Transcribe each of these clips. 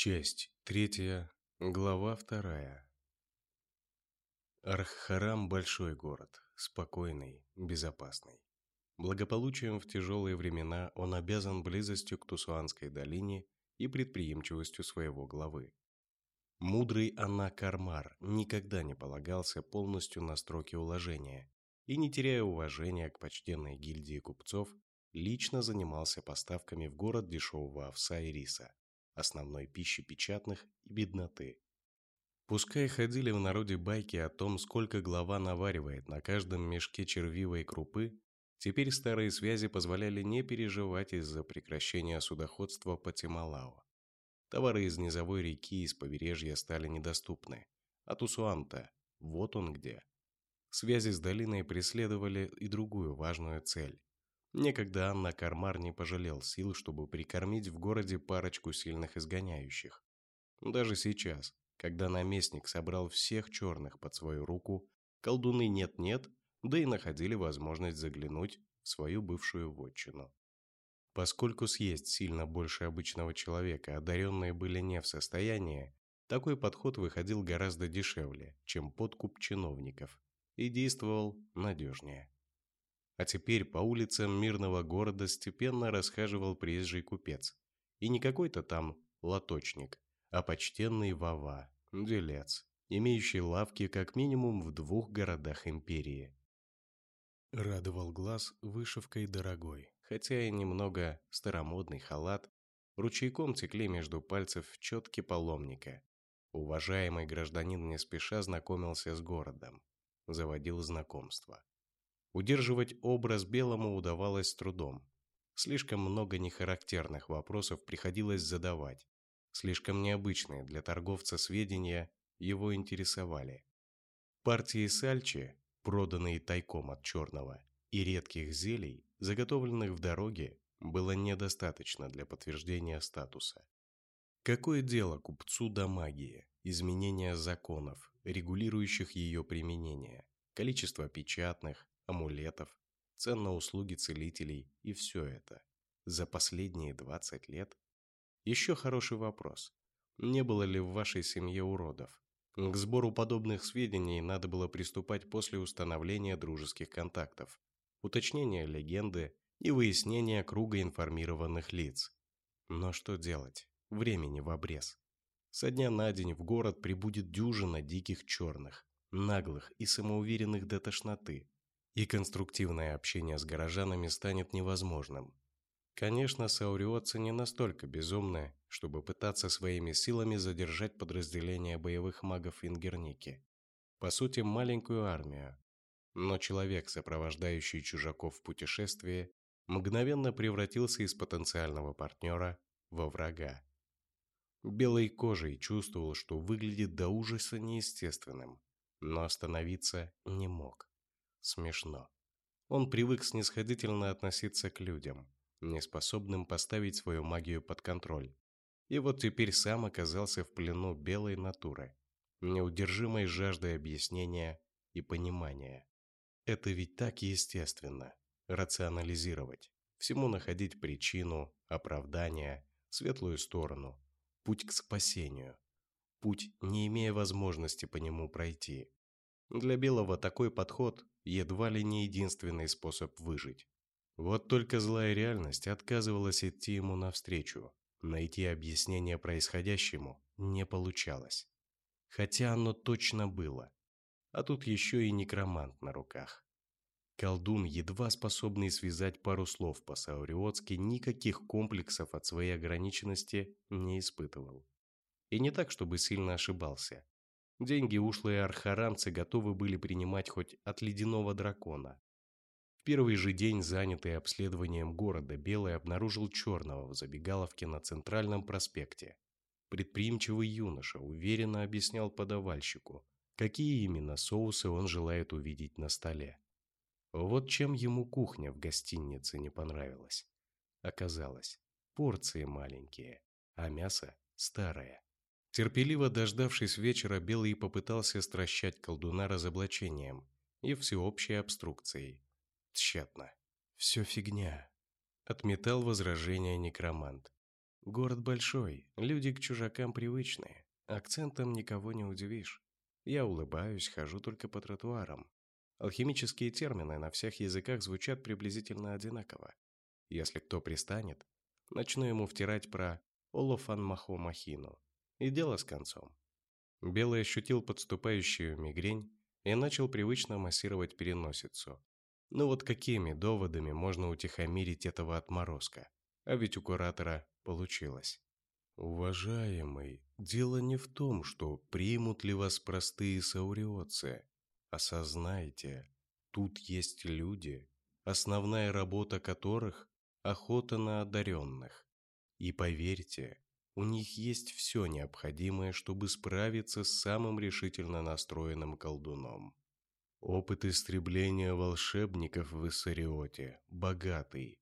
Часть третья, глава вторая. Арххарам – большой город, спокойный, безопасный. Благополучием в тяжелые времена он обязан близостью к Тусуанской долине и предприимчивостью своего главы. Мудрый Анна Кармар никогда не полагался полностью на строки уложения и, не теряя уважения к почтенной гильдии купцов, лично занимался поставками в город дешевого овса и риса, основной пищи печатных и бедноты. Пускай ходили в народе байки о том, сколько глава наваривает на каждом мешке червивой крупы, теперь старые связи позволяли не переживать из-за прекращения судоходства по Тималао. Товары из низовой реки и с побережья стали недоступны. А Тусуанта, вот он где. Связи с долиной преследовали и другую важную цель. Некогда Анна Кармар не пожалел сил, чтобы прикормить в городе парочку сильных изгоняющих. Даже сейчас, когда наместник собрал всех черных под свою руку, колдуны нет-нет, да и находили возможность заглянуть в свою бывшую вотчину. Поскольку съесть сильно больше обычного человека одаренные были не в состоянии, такой подход выходил гораздо дешевле, чем подкуп чиновников, и действовал надежнее. А теперь по улицам мирного города степенно расхаживал приезжий купец. И не какой-то там лоточник, а почтенный Вава, делец, имеющий лавки как минимум в двух городах империи. Радовал глаз вышивкой дорогой, хотя и немного старомодный халат, ручейком текли между пальцев четки паломника. Уважаемый гражданин не спеша знакомился с городом, заводил знакомства. Удерживать образ белому удавалось с трудом. Слишком много нехарактерных вопросов приходилось задавать. Слишком необычные для торговца сведения его интересовали. Партии сальчи, проданные тайком от черного, и редких зелий, заготовленных в дороге, было недостаточно для подтверждения статуса. Какое дело купцу до магии, изменения законов, регулирующих ее применение, количество печатных, амулетов, цен на услуги целителей и все это за последние 20 лет? Еще хороший вопрос. Не было ли в вашей семье уродов? К сбору подобных сведений надо было приступать после установления дружеских контактов, уточнения легенды и выяснения круга информированных лиц. Но что делать? Времени в обрез. Со дня на день в город прибудет дюжина диких черных, наглых и самоуверенных до тошноты, и конструктивное общение с горожанами станет невозможным. Конечно, сауриотцы не настолько безумны, чтобы пытаться своими силами задержать подразделение боевых магов Ингерники. По сути, маленькую армию. Но человек, сопровождающий чужаков в путешествии, мгновенно превратился из потенциального партнера во врага. Белой кожей чувствовал, что выглядит до ужаса неестественным, но остановиться не мог. Смешно. Он привык снисходительно относиться к людям, неспособным поставить свою магию под контроль. И вот теперь сам оказался в плену белой натуры, неудержимой жаждой объяснения и понимания. Это ведь так естественно – рационализировать, всему находить причину, оправдание, светлую сторону, путь к спасению, путь, не имея возможности по нему пройти. Для Белого такой подход едва ли не единственный способ выжить. Вот только злая реальность отказывалась идти ему навстречу. Найти объяснение происходящему не получалось. Хотя оно точно было. А тут еще и некромант на руках. Колдун, едва способный связать пару слов по-сауриотски, никаких комплексов от своей ограниченности не испытывал. И не так, чтобы сильно ошибался. Деньги ушлые архарамцы готовы были принимать хоть от ледяного дракона. В первый же день, занятый обследованием города, Белый обнаружил черного в забегаловке на Центральном проспекте. Предприимчивый юноша уверенно объяснял подавальщику, какие именно соусы он желает увидеть на столе. Вот чем ему кухня в гостинице не понравилась. Оказалось, порции маленькие, а мясо старое. Терпеливо дождавшись вечера, Белый попытался стращать колдуна разоблачением и всеобщей обструкцией. Тщетно. «Все фигня», — отметал возражение некромант. Город большой, люди к чужакам привычные. Акцентом никого не удивишь. Я улыбаюсь, хожу только по тротуарам. Алхимические термины на всех языках звучат приблизительно одинаково. Если кто пристанет, начну ему втирать про Олофан Махо Махину. И дело с концом. Белый ощутил подступающую мигрень и начал привычно массировать переносицу. Ну вот какими доводами можно утихомирить этого отморозка? А ведь у куратора получилось. Уважаемый, дело не в том, что примут ли вас простые сауриотцы. Осознайте, тут есть люди, основная работа которых – охота на одаренных. И поверьте, у них есть все необходимое, чтобы справиться с самым решительно настроенным колдуном. Опыт истребления волшебников в Иссариоте богатый.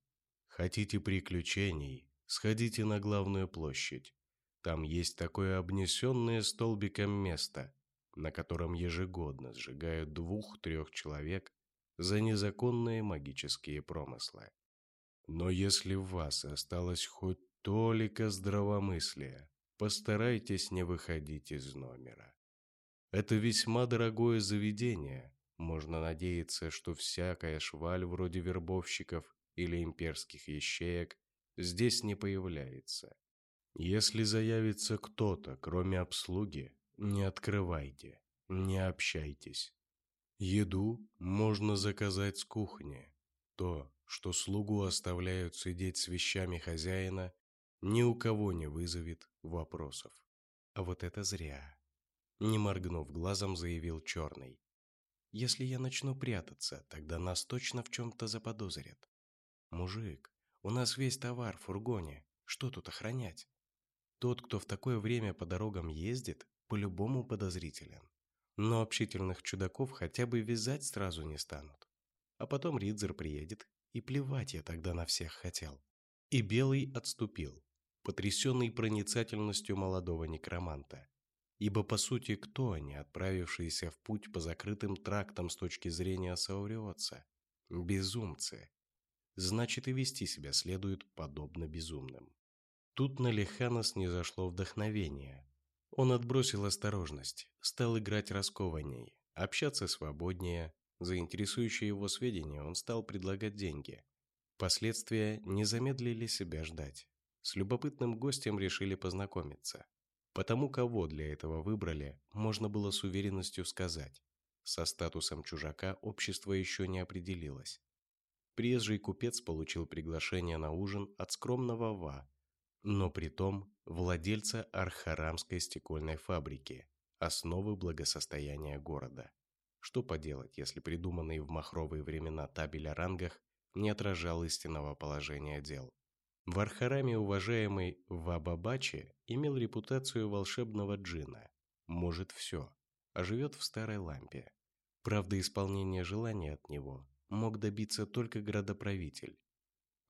Хотите приключений? Сходите на главную площадь. Там есть такое обнесенное столбиком место, на котором ежегодно сжигают двух-трех человек за незаконные магические промыслы. Но если в вас осталось хоть Толика здравомыслия. Постарайтесь не выходить из номера. Это весьма дорогое заведение. Можно надеяться, что всякая шваль вроде вербовщиков или имперских ящеек здесь не появляется. Если заявится кто-то, кроме обслуги, не открывайте, не общайтесь. Еду можно заказать с кухни. То, что слугу оставляют сидеть с вещами хозяина, ни у кого не вызовет вопросов. А вот это зря. Не моргнув глазом, заявил Черный. Если я начну прятаться, тогда нас точно в чем-то заподозрят. Мужик, у нас весь товар в фургоне. Что тут охранять? Тот, кто в такое время по дорогам ездит, по-любому подозрителен. Но общительных чудаков хотя бы вязать сразу не станут. А потом Ридзер приедет, и плевать я тогда на всех хотел. И Белый отступил, потрясенный проницательностью молодого некроманта. Ибо, по сути, кто они, отправившиеся в путь по закрытым трактам с точки зрения Сауриотца? Безумцы. Значит, и вести себя следует подобно безумным. Тут на Лихана снизошло вдохновение. Он отбросил осторожность, стал играть раскованней, общаться свободнее. За интересующие его сведения он стал предлагать деньги – Последствия не замедлили себя ждать. С любопытным гостем решили познакомиться. Потому кого для этого выбрали, можно было с уверенностью сказать. Со статусом чужака общество еще не определилось. Приезжий купец получил приглашение на ужин от скромного Ва, но при том владельца Архарамской стекольной фабрики, основы благосостояния города. Что поделать, если придуманный в махровые времена табель о рангах не отражал истинного положения дел. В Архараме уважаемый Вабабачи имел репутацию волшебного джина. Может все, а живет в старой лампе. Правда, исполнение желания от него мог добиться только градоправитель.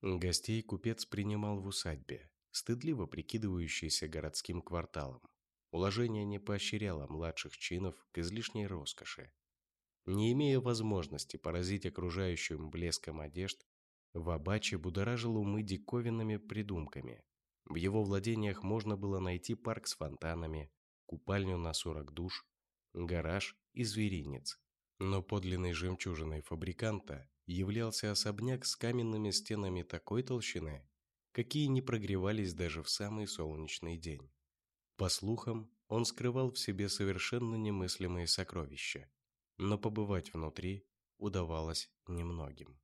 Гостей купец принимал в усадьбе, стыдливо прикидывающийся городским кварталом. Уложение не поощряло младших чинов к излишней роскоши, не имея возможности поразить окружающим блеском одежд, Вабачи будоражил умы диковинными придумками. В его владениях можно было найти парк с фонтанами, купальню на 40 душ, гараж и зверинец. Но подлинной жемчужиной фабриканта являлся особняк с каменными стенами такой толщины, какие не прогревались даже в самый солнечный день. По слухам, он скрывал в себе совершенно немыслимые сокровища но побывать внутри удавалось немногим.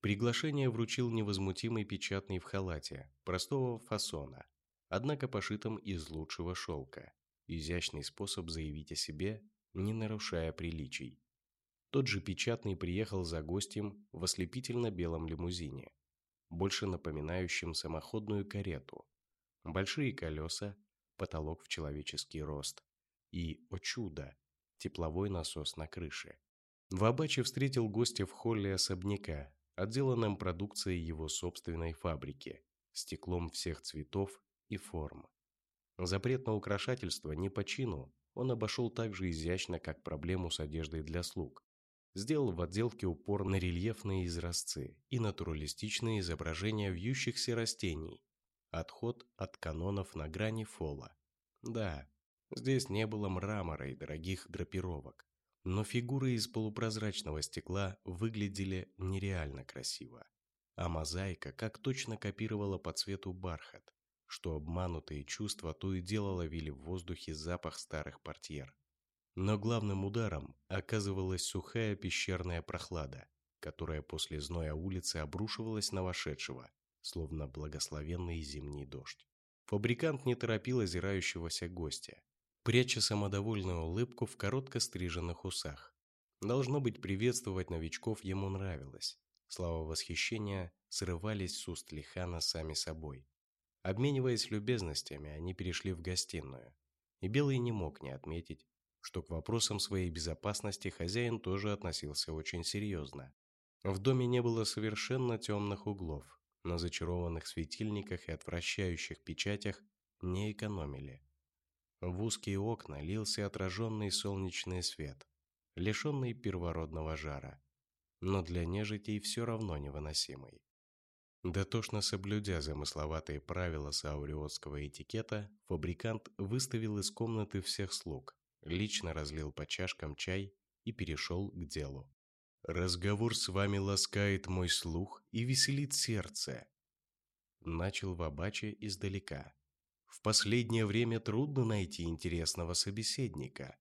Приглашение вручил невозмутимый печатный в халате, простого фасона, однако пошитом из лучшего шелка. Изящный способ заявить о себе, не нарушая приличий. Тот же печатный приехал за гостем в ослепительно-белом лимузине, больше напоминающем самоходную карету. Большие колеса, потолок в человеческий рост и, о чудо, тепловой насос на крыше. Вабачи встретил гостя в холле особняка, отделанном продукцией его собственной фабрики, стеклом всех цветов и форм. Запрет на украшательство не по чину он обошел так же изящно, как проблему с одеждой для слуг. Сделал в отделке упор на рельефные изразцы и натуралистичные изображения вьющихся растений, Отход от канонов на грани фола. Да, здесь не было мрамора и дорогих драпировок, но фигуры из полупрозрачного стекла выглядели нереально красиво, а мозаика как точно копировала по цвету бархат, что обманутые чувства то и дело ловили в воздухе запах старых портьер. Но главным ударом оказывалась сухая пещерная прохлада, которая после зноя улицы обрушивалась на вошедшего, словно благословенный зимний дождь. Фабрикант не торопил озирающегося гостя, пряча самодовольную улыбку в коротко стриженных усах. Должно быть, приветствовать новичков ему нравилось. Слова восхищения срывались с уст Лихана сами собой. Обмениваясь любезностями, они перешли в гостиную. И Белый не мог не отметить, что к вопросам своей безопасности хозяин тоже относился очень серьезно. В доме не было совершенно темных углов, на зачарованных светильниках и отвращающих печатях не экономили. В узкие окна лился отраженный солнечный свет, лишенный первородного жара, но для нежитей все равно невыносимый. Дотошно соблюдя замысловатые правила сауриотского этикета, фабрикант выставил из комнаты всех слуг, лично разлил по чашкам чай и перешел к делу. «Разговор с вами ласкает мой слух и веселит сердце», начал Вабачи издалека. В последнее время трудно найти интересного собеседника.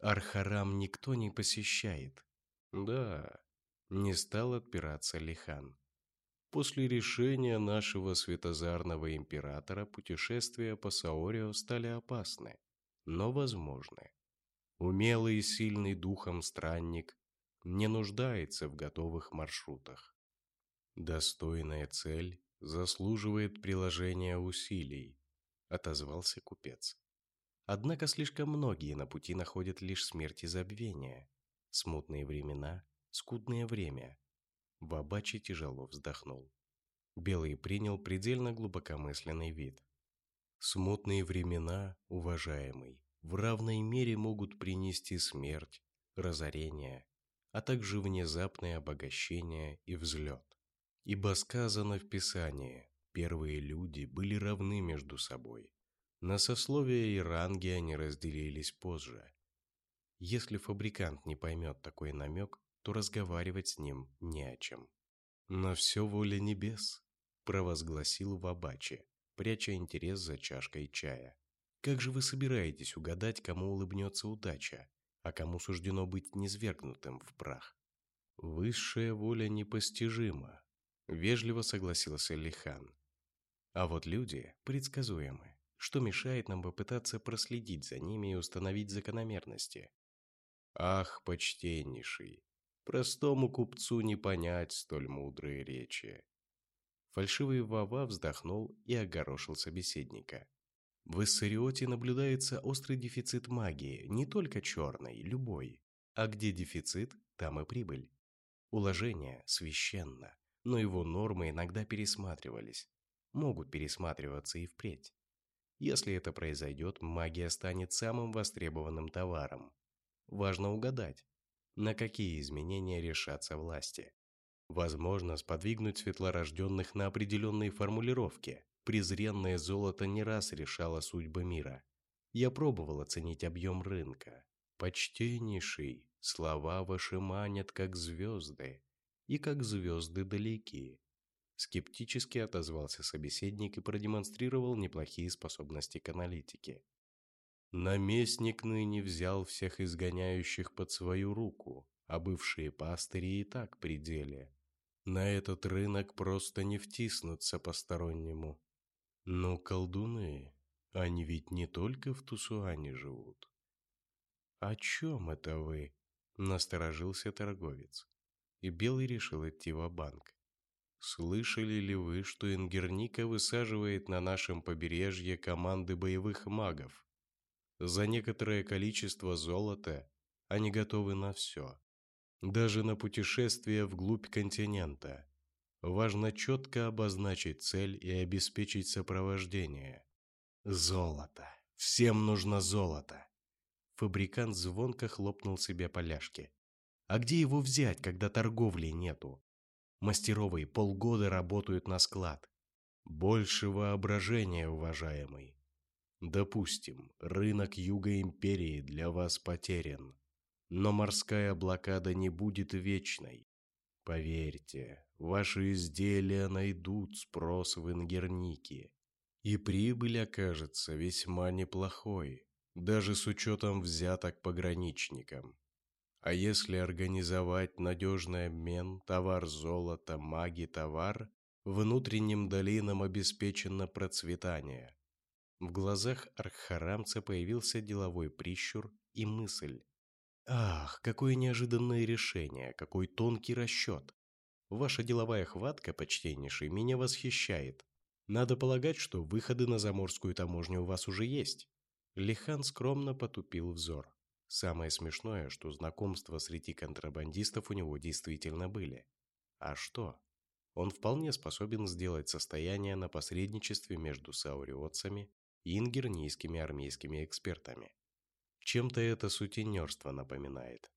Архарам никто не посещает. Да, не стал отпираться Лихан. После решения нашего светозарного императора путешествия по Саорио стали опасны, но возможны. Умелый и сильный духом странник не нуждается в готовых маршрутах. Достойная цель заслуживает приложения усилий, отозвался купец. Однако слишком многие на пути находят лишь смерть и забвение. Смутные времена, скудное время. Бабачи тяжело вздохнул. Белый принял предельно глубокомысленный вид. Смутные времена, уважаемый, в равной мере могут принести смерть, разорение, а также внезапное обогащение и взлет. Ибо сказано в Писании, первые люди были равны между собой. На сословия и ранги они разделились позже. Если фабрикант не поймет такой намек, то разговаривать с ним не о чем. «На все воля небес», – провозгласил Вабачи, пряча интерес за чашкой чая. «Как же вы собираетесь угадать, кому улыбнется удача, а кому суждено быть низвергнутым в прах?» «Высшая воля непостижима», – вежливо согласился Лихан. А вот люди предсказуемы, что мешает нам попытаться проследить за ними и установить закономерности. Ах, почтеннейший, простому купцу не понять столь мудрые речи. Фальшивый Вава вздохнул и огорошил собеседника. В Иссариоте наблюдается острый дефицит магии, не только черной, любой. А где дефицит, там и прибыль. Уложение священно, но его нормы иногда пересматривались могут пересматриваться и впредь. Если это произойдет, магия станет самым востребованным товаром. Важно угадать, на какие изменения решатся власти. Возможно, сподвигнуть светлорожденных на определенные формулировки. Презренное золото не раз решало судьбы мира. Я пробовал оценить объем рынка. Почтеннейший, слова ваши манят, как звезды, и как звезды далеки. Скептически отозвался собеседник и продемонстрировал неплохие способности к аналитике. Наместник ныне взял всех изгоняющих под свою руку, а бывшие пастыри и так при деле. На этот рынок просто не втиснуться постороннему. Но колдуны, они ведь не только в Тусуане живут. «О чем это вы?» – насторожился торговец. И Белый решил идти в банк Слышали ли вы, что Ингерника высаживает на нашем побережье команды боевых магов? За некоторое количество золота они готовы на все. Даже на путешествие вглубь континента. Важно четко обозначить цель и обеспечить сопровождение. Золото. Всем нужно золото. Фабрикант звонко хлопнул себе по ляжке. А где его взять, когда торговли нету? Мастеровые полгода работают на склад. Больше воображения, уважаемый. Допустим, рынок Юга Империи для вас потерян. Но морская блокада не будет вечной. Поверьте, ваши изделия найдут спрос в Ингернике. И прибыль окажется весьма неплохой, даже с учетом взяток пограничникам. А если организовать надежный обмен товар-золото, маги-товар, внутренним долинам обеспечено процветание. В глазах архарамца появился деловой прищур и мысль. Ах, какое неожиданное решение, какой тонкий расчет. Ваша деловая хватка, почтеннейший, меня восхищает. Надо полагать, что выходы на заморскую таможню у вас уже есть. Лихан скромно потупил взор. Самое смешное, что знакомства среди контрабандистов у него действительно были. А что? Он вполне способен сделать состояние на посредничестве между сауриотцами и ингернийскими армейскими экспертами. Чем-то это сутенерство напоминает.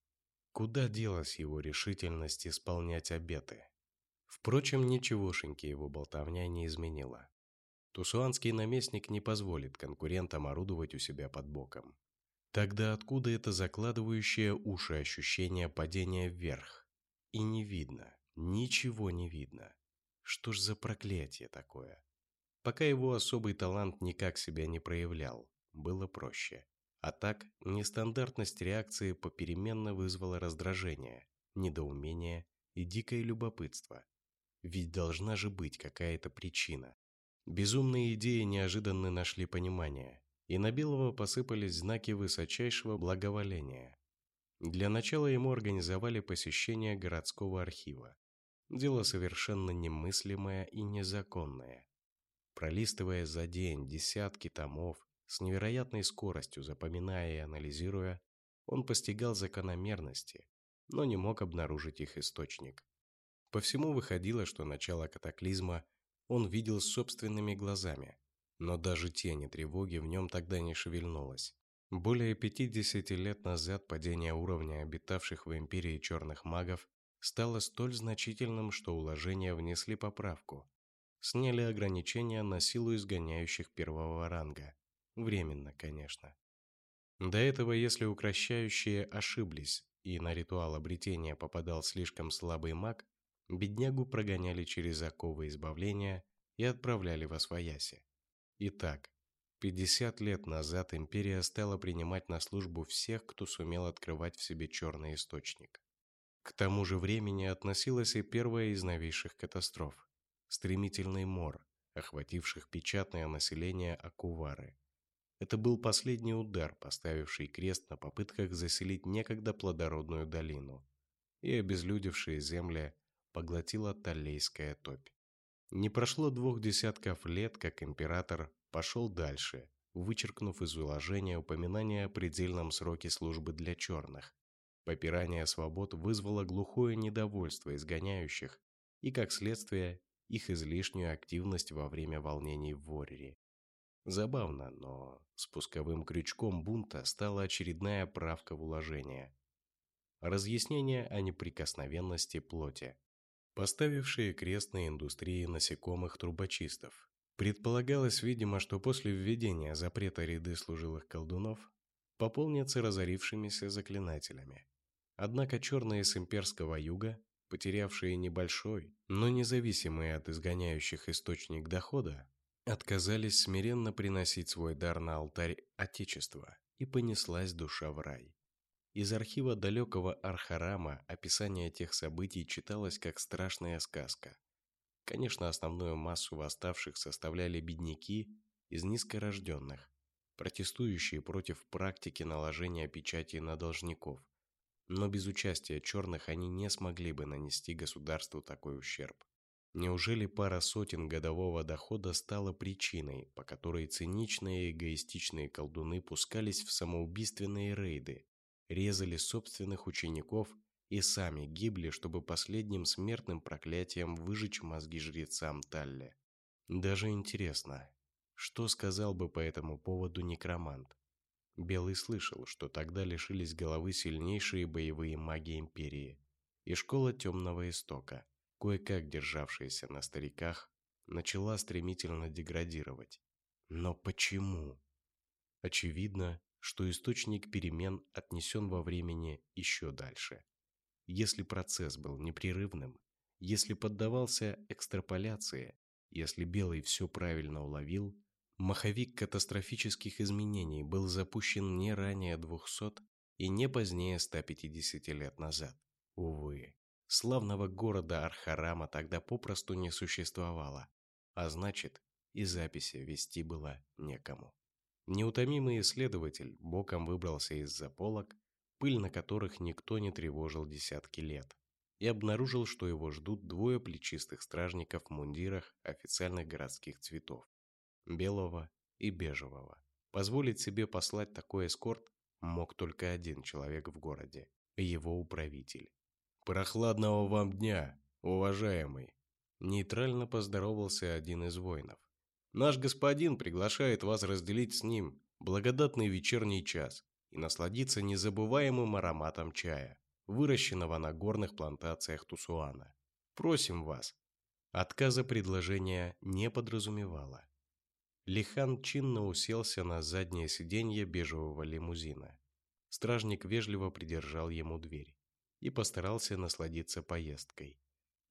Куда делась его решительность исполнять обеты? Впрочем, ничегошеньки его болтовня не изменила. Тусуанский наместник не позволит конкурентам орудовать у себя под боком. Тогда откуда это закладывающее уши ощущение падения вверх? И не видно, ничего не видно. Что ж за проклятие такое? Пока его особый талант никак себя не проявлял, было проще. А так, нестандартность реакции попеременно вызвала раздражение, недоумение и дикое любопытство. Ведь должна же быть какая-то причина. Безумные идеи неожиданно нашли понимание, и на Белого посыпались знаки высочайшего благоволения. Для начала ему организовали посещение городского архива. Дело совершенно немыслимое и незаконное. Пролистывая за день десятки томов, с невероятной скоростью запоминая и анализируя, он постигал закономерности, но не мог обнаружить их источник. По всему выходило, что начало катаклизма он видел собственными глазами, но даже тени тревоги в нем тогда не шевельнулось. Более 50 лет назад падение уровня обитавших в империи черных магов стало столь значительным, что уложения внесли поправку. Сняли ограничения на силу изгоняющих первого ранга. Временно, конечно. До этого, если укращающие ошиблись и на ритуал обретения попадал слишком слабый маг, беднягу прогоняли через оковы избавления и отправляли во свояси. Итак, 50 лет назад империя стала принимать на службу всех, кто сумел открывать в себе черный источник. К тому же времени относилась и первая из новейших катастроф – стремительный мор, охвативших печатное население Акувары. Это был последний удар, поставивший крест на попытках заселить некогда плодородную долину, и обезлюдевшие земли поглотила Таллейская топь. Не прошло двух десятков лет, как император пошел дальше, вычеркнув из уложения упоминание о предельном сроке службы для черных. Попирание свобод вызвало глухое недовольство изгоняющих и, как следствие, их излишнюю активность во время волнений в Ворре. Забавно, но спусковым крючком бунта стала очередная правка в уложение. Разъяснение о неприкосновенности плоти поставившие крест на индустрии насекомых трубочистов. Предполагалось, видимо, что после введения запрета ряды служилых колдунов пополнятся разорившимися заклинателями. Однако черные с имперского юга, потерявшие небольшой, но независимые от изгоняющих источник дохода, отказались смиренно приносить свой дар на алтарь Отечества, и понеслась душа в рай. Из архива далекого Архарама описание тех событий читалось как страшная сказка. Конечно, основную массу восставших составляли бедняки из низкорожденных, протестующие против практики наложения печати на должников. Но без участия черных они не смогли бы нанести государству такой ущерб. Неужели пара сотен годового дохода стала причиной, по которой циничные и эгоистичные колдуны пускались в самоубийственные рейды, резали собственных учеников и сами гибли, чтобы последним смертным проклятием выжечь мозги жрецам Талли. Даже интересно, что сказал бы по этому поводу некромант? Белый слышал, что тогда лишились головы сильнейшие боевые маги Империи и школа Темного Истока, кое-как державшаяся на стариках, начала стремительно деградировать. Но почему? Очевидно, что источник перемен отнесен во времени еще дальше. Если процесс был непрерывным, если поддавался экстраполяции, если Белый все правильно уловил, маховик катастрофических изменений был запущен не ранее 200 и не позднее 150 лет назад. Увы, славного города Архарама тогда попросту не существовало, а значит, и записи вести было некому. Неутомимый исследователь боком выбрался из-за полок, пыль на которых никто не тревожил десятки лет, и обнаружил, что его ждут двое плечистых стражников в мундирах официальных городских цветов – белого и бежевого. Позволить себе послать такой эскорт мог только один человек в городе – его управитель. «Прохладного вам дня, уважаемый!» Нейтрально поздоровался один из воинов. Наш господин приглашает вас разделить с ним благодатный вечерний час и насладиться незабываемым ароматом чая, выращенного на горных плантациях Тусуана. Просим вас. Отказа предложения не подразумевало. Лихан чинно уселся на заднее сиденье бежевого лимузина. Стражник вежливо придержал ему дверь и постарался насладиться поездкой.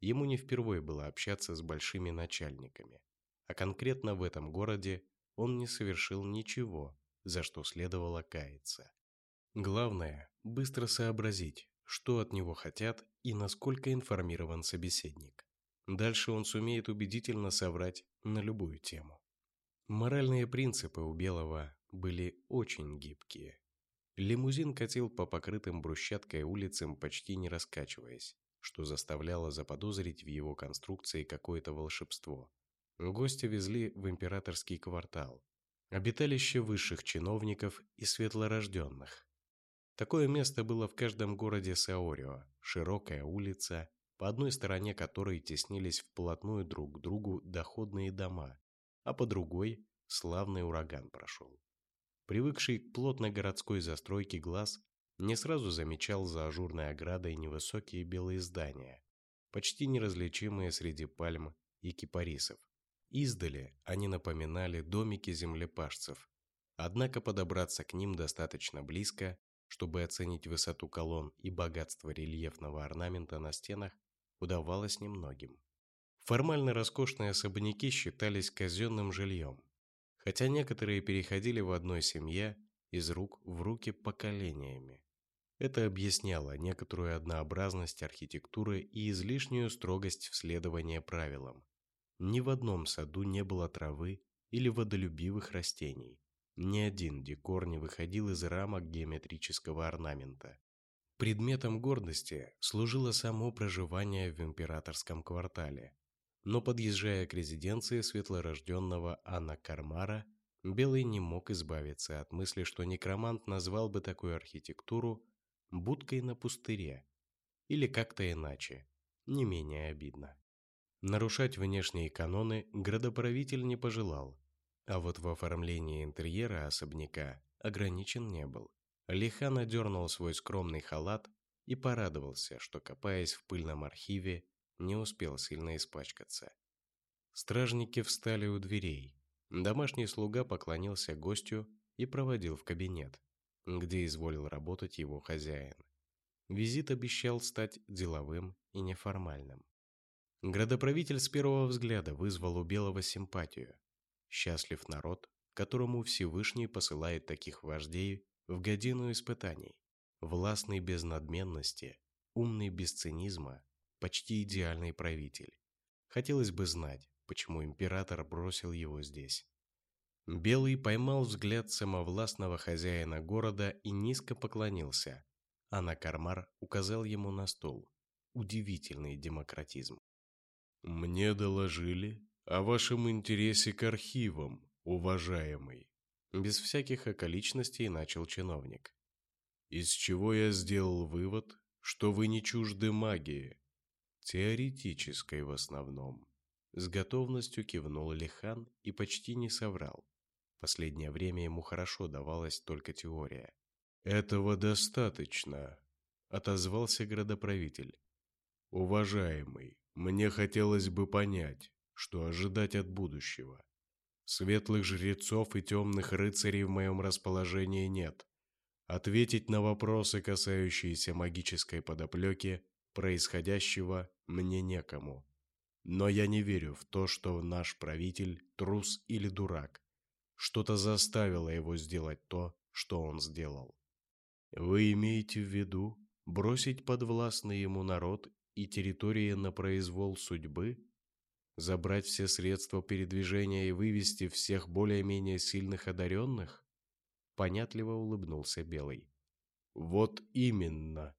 Ему не впервые было общаться с большими начальниками а конкретно в этом городе он не совершил ничего, за что следовало каяться. Главное – быстро сообразить, что от него хотят и насколько информирован собеседник. Дальше он сумеет убедительно соврать на любую тему. Моральные принципы у Белого были очень гибкие. Лимузин катил по покрытым брусчаткой улицам, почти не раскачиваясь, что заставляло заподозрить в его конструкции какое-то волшебство. Гости везли в императорский квартал, обиталище высших чиновников и светлорожденных. Такое место было в каждом городе Саорио, широкая улица, по одной стороне которой теснились вплотную друг к другу доходные дома, а по другой славный ураган прошел. Привыкший к плотной городской застройке глаз не сразу замечал за ажурной оградой невысокие белые здания, почти неразличимые среди пальм и кипарисов. Издали они напоминали домики землепашцев, однако подобраться к ним достаточно близко, чтобы оценить высоту колонн и богатство рельефного орнамента на стенах, удавалось немногим. Формально роскошные особняки считались казенным жильем, хотя некоторые переходили в одной семье из рук в руки поколениями. Это объясняло некоторую однообразность архитектуры и излишнюю строгость в следовании правилам. Ни в одном саду не было травы или водолюбивых растений. Ни один декор не выходил из рамок геометрического орнамента. Предметом гордости служило само проживание в императорском квартале. Но подъезжая к резиденции светлорожденного Анна Кармара, Белый не мог избавиться от мысли, что некромант назвал бы такую архитектуру будкой на пустыре или как-то иначе, не менее обидно. Нарушать внешние каноны градоправитель не пожелал, а вот в оформлении интерьера особняка ограничен не был. Лихан одернул свой скромный халат и порадовался, что, копаясь в пыльном архиве, не успел сильно испачкаться. Стражники встали у дверей. Домашний слуга поклонился гостю и проводил в кабинет, где изволил работать его хозяин. Визит обещал стать деловым и неформальным. Градоправитель с первого взгляда вызвал у Белого симпатию. Счастлив народ, которому Всевышний посылает таких вождей в годину испытаний. Властный без надменности, умный без цинизма, почти идеальный правитель. Хотелось бы знать, почему император бросил его здесь. Белый поймал взгляд самовластного хозяина города и низко поклонился, а Накармар указал ему на стул. Удивительный демократизм. Мне доложили о вашем интересе к архивам, уважаемый. Без всяких околичностей начал чиновник. Из чего я сделал вывод, что вы не чужды магии. Теоретической в основном. С готовностью кивнул Лихан и почти не соврал. Последнее время ему хорошо давалась только теория. «Этого достаточно», — отозвался градоправитель. «Уважаемый, мне хотелось бы понять, что ожидать от будущего. Светлых жрецов и темных рыцарей в моем расположении нет. Ответить на вопросы, касающиеся магической подоплеки происходящего, мне некому. Но я не верю в то, что наш правитель трус или дурак. Что-то заставило его сделать то, что он сделал. Вы имеете в виду бросить подвластный ему народ и территории на произвол судьбы? Забрать все средства передвижения и вывести всех более-менее сильных одаренных? Понятливо улыбнулся Белый. Вот именно.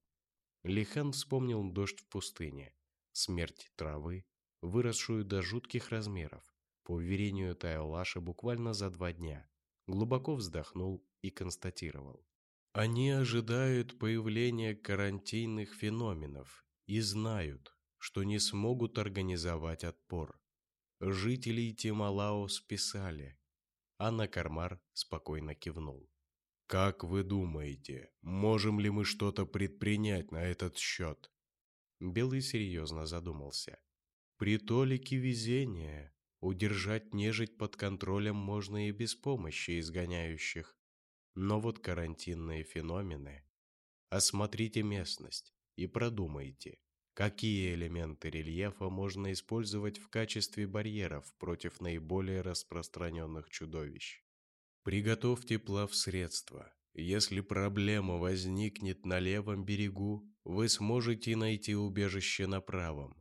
Лихан вспомнил дождь в пустыне, смерть травы, выросшую до жутких размеров, по уверению Тайолаша буквально за два дня. Глубоко вздохнул и констатировал. Они ожидают появления карантинных феноменов и знают, что не смогут организовать отпор. Жителей Тималао списали. Анна Кармар спокойно кивнул. «Как вы думаете, можем ли мы что-то предпринять на этот счет?» Белый серьезно задумался. «При толике везения удержать нежить под контролем можно и без помощи изгоняющих. Но вот карантинные феномены. Осмотрите местность и продумайте, какие элементы рельефа можно использовать в качестве барьеров против наиболее распространенных чудовищ. Приготовьте плавсредства. Если проблема возникнет на левом берегу, вы сможете найти убежище на правом.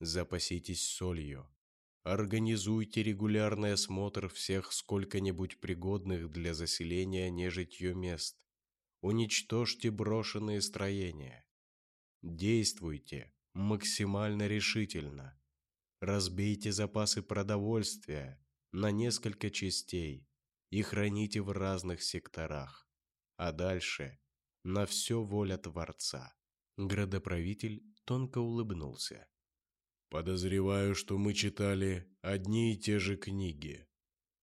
Запаситесь солью, Организуйте регулярный осмотр всех сколько-нибудь пригодных для заселения нежитью мест. Уничтожьте брошенные строения. Действуйте максимально решительно. Разбейте запасы продовольствия на несколько частей и храните в разных секторах. А дальше на все воля Творца. Градоправитель тонко улыбнулся. Подозреваю, что мы читали одни и те же книги.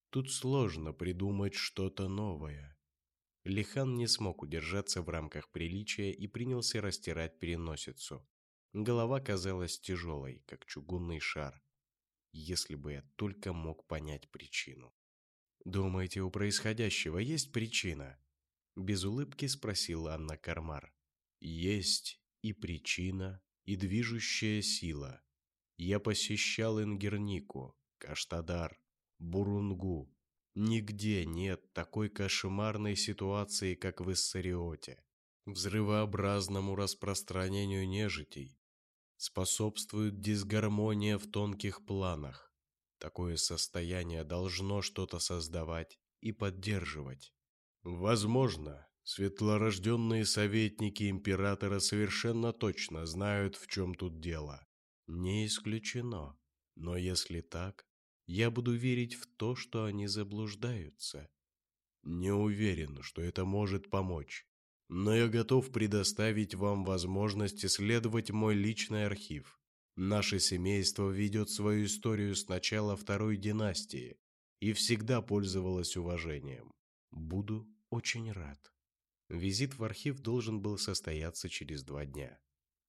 Тут сложно придумать что-то новое. Лихан не смог удержаться в рамках приличия и принялся растирать переносицу. Голова казалась тяжелой, как чугунный шар. Если бы я только мог понять причину. «Думаете, у происходящего есть причина?» Без улыбки спросила Анна Кармар. «Есть и причина, и движущая сила», я посещал Ингернику, Каштадар, Бурунгу. Нигде нет такой кошмарной ситуации, как в Иссариоте. Взрывообразному распространению нежитей способствует дисгармония в тонких планах. Такое состояние должно что-то создавать и поддерживать. Возможно, светлорожденные советники императора совершенно точно знают, в чем тут дело. Не исключено. Но если так, я буду верить в то, что они заблуждаются. Не уверен, что это может помочь. Но я готов предоставить вам возможность исследовать мой личный архив. Наше семейство ведет свою историю с начала второй династии и всегда пользовалось уважением. Буду очень рад. Визит в архив должен был состояться через два дня.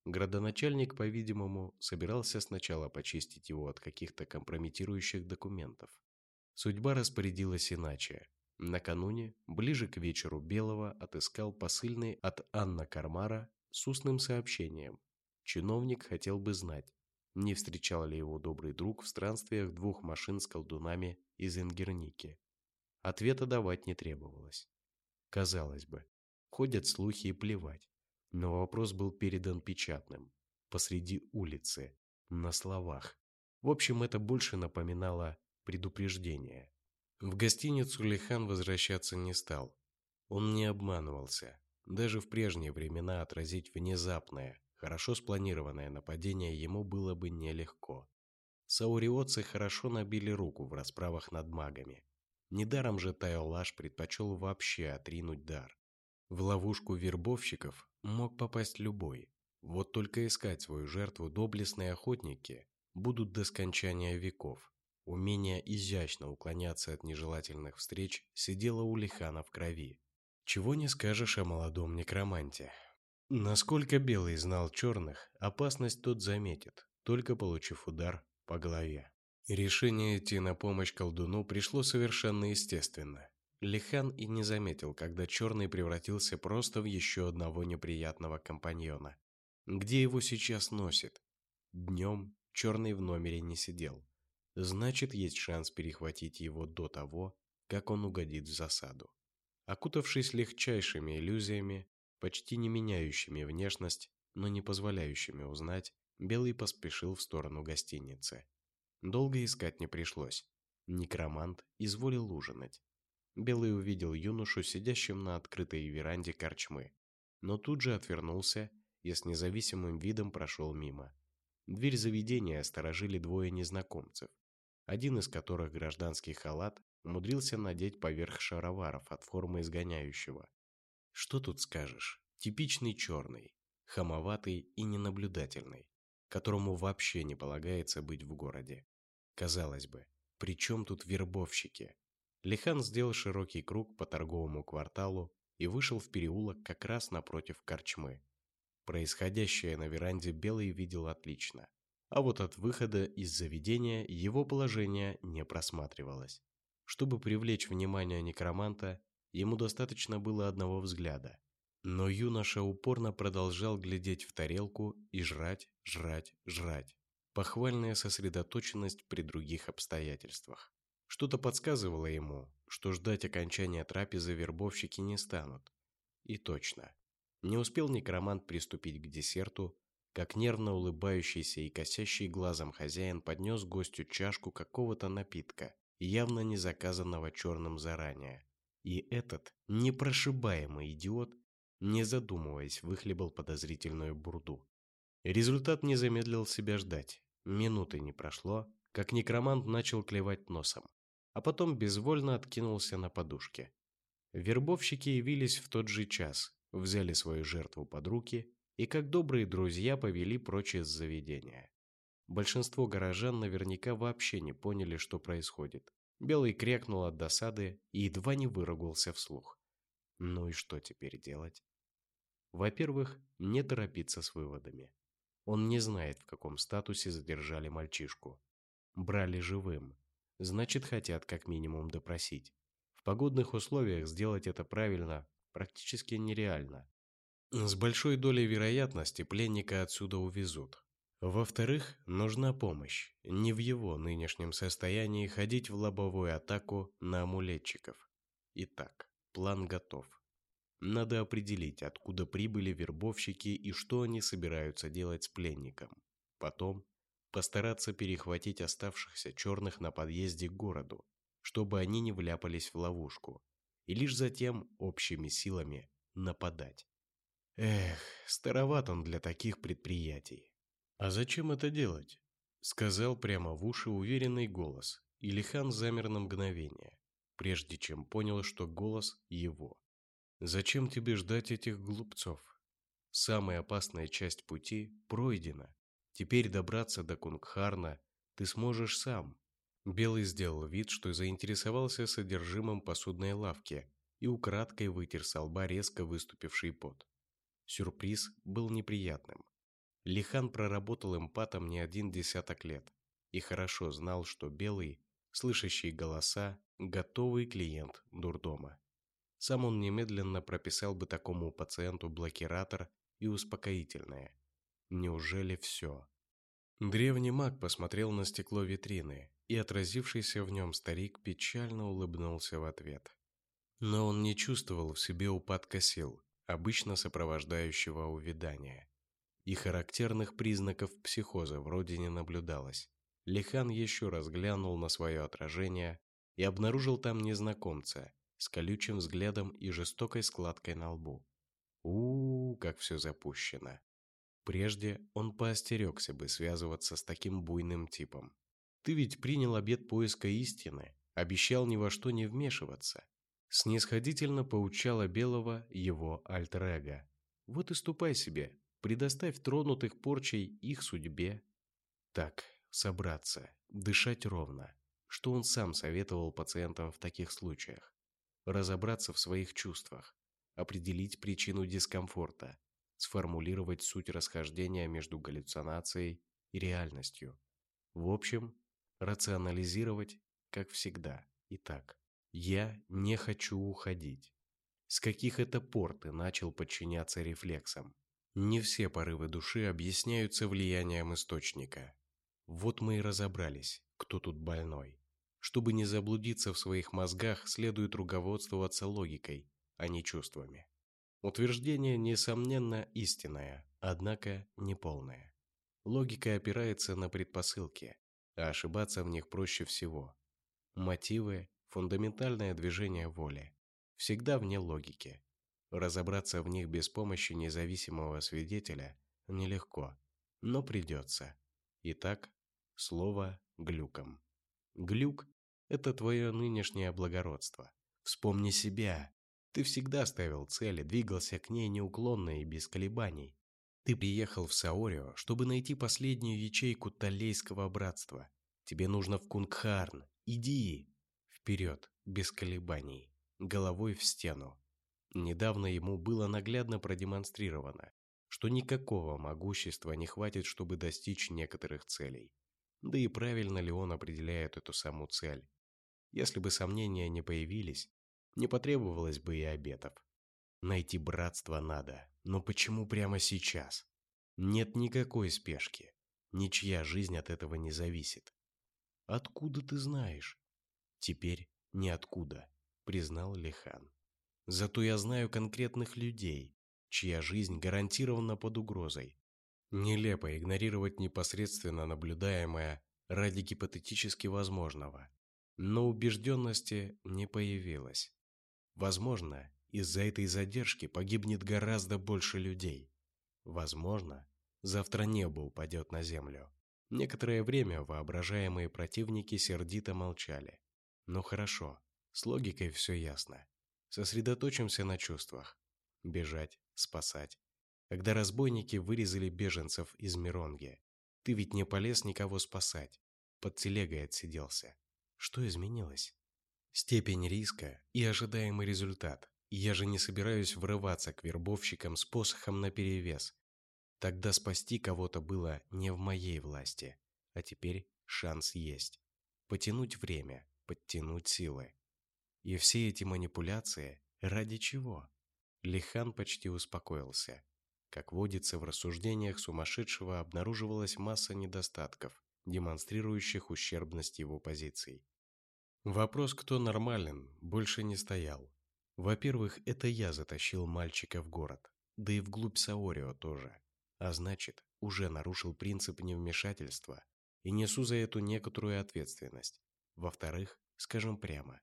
Градоначальник, по-видимому, собирался сначала почистить его от каких-то компрометирующих документов. Судьба распорядилась иначе. Накануне, ближе к вечеру Белого, отыскал посыльный от Анна Кармара с устным сообщением. Чиновник хотел бы знать, не встречал ли его добрый друг в странствиях двух машин с колдунами из Ингерники. Ответа давать не требовалось. Казалось бы, ходят слухи и плевать. Но вопрос был передан печатным, посреди улицы, на словах. В общем, это больше напоминало предупреждение. В гостиницу Лихан возвращаться не стал. Он не обманывался. Даже в прежние времена отразить внезапное, хорошо спланированное нападение ему было бы нелегко. Сауриотцы хорошо набили руку в расправах над магами. Недаром же Тайолаш предпочел вообще отринуть дар. В ловушку вербовщиков мог попасть любой. Вот только искать свою жертву доблестные охотники будут до скончания веков. Умение изящно уклоняться от нежелательных встреч сидело у Лихана в крови. Чего не скажешь о молодом некроманте. Насколько Белый знал черных, опасность тот заметит, только получив удар по голове. Решение идти на помощь колдуну пришло совершенно естественно. Лихан и не заметил, когда черный превратился просто в еще одного неприятного компаньона. Где его сейчас носит? Днем черный в номере не сидел. Значит, есть шанс перехватить его до того, как он угодит в засаду. Окутавшись легчайшими иллюзиями, почти не меняющими внешность, но не позволяющими узнать, Белый поспешил в сторону гостиницы. Долго искать не пришлось. Некромант изволил ужинать. Белый увидел юношу, сидящим на открытой веранде корчмы, но тут же отвернулся и с независимым видом прошел мимо. Дверь заведения сторожили двое незнакомцев, один из которых гражданский халат умудрился надеть поверх шароваров от формы изгоняющего. Что тут скажешь? Типичный черный, хамоватый и ненаблюдательный которому вообще не полагается быть в городе. Казалось бы, при чем тут вербовщики? Лихан сделал широкий круг по торговому кварталу и вышел в переулок как раз напротив корчмы. Происходящее на веранде Белый видел отлично, а вот от выхода из заведения его положение не просматривалось. Чтобы привлечь внимание некроманта, ему достаточно было одного взгляда, но юноша упорно продолжал глядеть в тарелку и жрать, жрать, жрать. Похвальная сосредоточенность при других обстоятельствах. Что-то подсказывало ему, что ждать окончания трапезы вербовщики не станут. И точно. Не успел некромант приступить к десерту, как нервно улыбающийся и косящий глазом хозяин поднес гостю чашку какого-то напитка, явно не заказанного черным заранее. И этот непрошибаемый идиот не задумываясь, выхлебал подозрительную бурду. Результат не замедлил себя ждать. Минуты не прошло, как некромант начал клевать носом, а потом безвольно откинулся на подушке. Вербовщики явились в тот же час, взяли свою жертву под руки и, как добрые друзья, повели прочь из заведения. Большинство горожан наверняка вообще не поняли, что происходит. Белый крякнул от досады и едва не выругался вслух. Ну и что теперь делать? Во-первых, не торопиться с выводами. Он не знает, в каком статусе задержали мальчишку. Брали живым. Значит, хотят как минимум допросить. В погодных условиях сделать это правильно практически нереально. С большой долей вероятности пленника отсюда увезут. Во-вторых, нужна помощь. Не в его нынешнем состоянии ходить в лобовую атаку на амулетчиков. Итак, план готов. Надо определить, откуда прибыли вербовщики и что они собираются делать с пленником. Потом постараться перехватить оставшихся черных на подъезде к городу, чтобы они не вляпались в ловушку, и лишь затем общими силами нападать. Эх, староват он для таких предприятий. А зачем это делать? Сказал прямо в уши уверенный голос, и Лихан замер на мгновение, прежде чем понял, что голос его. Зачем тебе ждать этих глупцов? Самая опасная часть пути пройдена. Теперь добраться до Кунгхарна ты сможешь сам. Белый сделал вид, что заинтересовался содержимым посудной лавки и украдкой вытер с лба резко выступивший пот. Сюрприз был неприятным. Лихан проработал эмпатом не один десяток лет и хорошо знал, что Белый, слышащий голоса, готовый клиент дурдома. Сам он немедленно прописал бы такому пациенту блокиратор и успокоительное. Неужели все? Древний маг посмотрел на стекло витрины, и отразившийся в нем старик печально улыбнулся в ответ. Но он не чувствовал в себе упадка сил, обычно сопровождающего увядание. И характерных признаков психоза вроде не наблюдалось. Лихан еще раз глянул на свое отражение и обнаружил там незнакомца, с колючим взглядом и жестокой складкой на лбу. у, -у, -у как все запущено. Прежде он поостерегся бы связываться с таким буйным типом. Ты ведь принял обет поиска истины, обещал ни во что не вмешиваться. Снисходительно поучала Белого его альтер-эго. Вот и ступай себе, предоставь тронутых порчей их судьбе. Так, собраться, дышать ровно, что он сам советовал пациентам в таких случаях разобраться в своих чувствах, определить причину дискомфорта, сформулировать суть расхождения между галлюцинацией и реальностью. В общем, рационализировать, как всегда. Итак, я не хочу уходить. С каких это пор ты начал подчиняться рефлексам? Не все порывы души объясняются влиянием источника. Вот мы и разобрались, кто тут больной. Чтобы не заблудиться в своих мозгах, следует руководствоваться логикой, а не чувствами. Утверждение, несомненно, истинное, однако неполное. Логика опирается на предпосылки, а ошибаться в них проще всего. Мотивы – фундаментальное движение воли, всегда вне логики. Разобраться в них без помощи независимого свидетеля нелегко, но придется. Итак, слово «глюком». Глюк – это твое нынешнее благородство. Вспомни себя. Ты всегда ставил цели, двигался к ней неуклонно и без колебаний. Ты приехал в Саорио, чтобы найти последнюю ячейку Талейского братства. Тебе нужно в Кунгхарн. Иди. Вперед, без колебаний. Головой в стену. Недавно ему было наглядно продемонстрировано, что никакого могущества не хватит, чтобы достичь некоторых целей. Да и правильно ли он определяет эту саму цель? Если бы сомнения не появились, не потребовалось бы и обетов. Найти братство надо, но почему прямо сейчас? Нет никакой спешки. Ничья жизнь от этого не зависит. Откуда ты знаешь? Теперь ниоткуда, признал Лихан. Зато я знаю конкретных людей, чья жизнь гарантированно под угрозой. Нелепо игнорировать непосредственно наблюдаемое ради гипотетически возможного. Но убежденности не появилось. Возможно, из-за этой задержки погибнет гораздо больше людей. Возможно, завтра небо упадет на землю. Некоторое время воображаемые противники сердито молчали. Ну хорошо, с логикой все ясно. Сосредоточимся на чувствах. Бежать, спасать, когда разбойники вырезали беженцев из Миронги. Ты ведь не полез никого спасать. Под телегой отсиделся. Что изменилось? Степень риска и ожидаемый результат. Я же не собираюсь врываться к вербовщикам с посохом наперевес. Тогда спасти кого-то было не в моей власти. А теперь шанс есть. Потянуть время, подтянуть силы. И все эти манипуляции ради чего? Лихан почти успокоился. Как водится, в рассуждениях сумасшедшего обнаруживалась масса недостатков, демонстрирующих ущербность его позиций. Вопрос, кто нормален, больше не стоял. Во-первых, это я затащил мальчика в город, да и вглубь Саорио тоже. А значит, уже нарушил принцип невмешательства и несу за эту некоторую ответственность. Во-вторых, скажем прямо,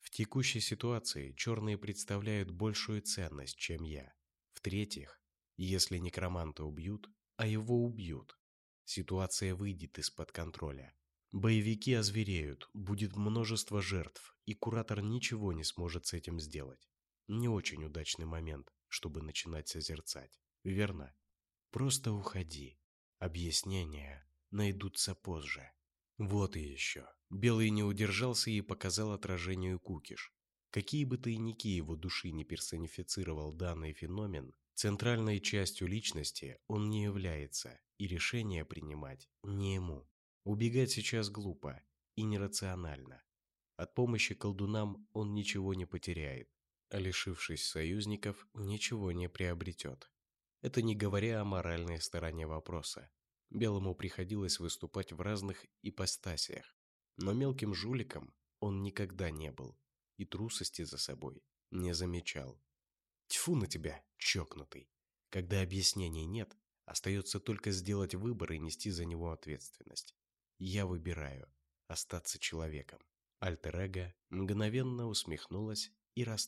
в текущей ситуации черные представляют большую ценность, чем я. В-третьих, если некроманта убьют, а его убьют, ситуация выйдет из-под контроля. Боевики озвереют, будет множество жертв, и куратор ничего не сможет с этим сделать. Не очень удачный момент, чтобы начинать созерцать, верно? Просто уходи. Объяснения найдутся позже. Вот и еще. Белый не удержался и показал отражению кукиш. Какие бы тайники его души не персонифицировал данный феномен, Центральной частью личности он не является, и решение принимать не ему. Убегать сейчас глупо и нерационально. От помощи колдунам он ничего не потеряет, а лишившись союзников, ничего не приобретет. Это не говоря о моральной стороне вопроса. Белому приходилось выступать в разных ипостасиях, но мелким жуликом он никогда не был и трусости за собой не замечал. Тьфу на тебя, чокнутый. Когда объяснений нет, остается только сделать выбор и нести за него ответственность. Я выбираю остаться человеком. Альтер-эго мгновенно усмехнулась и растаяла.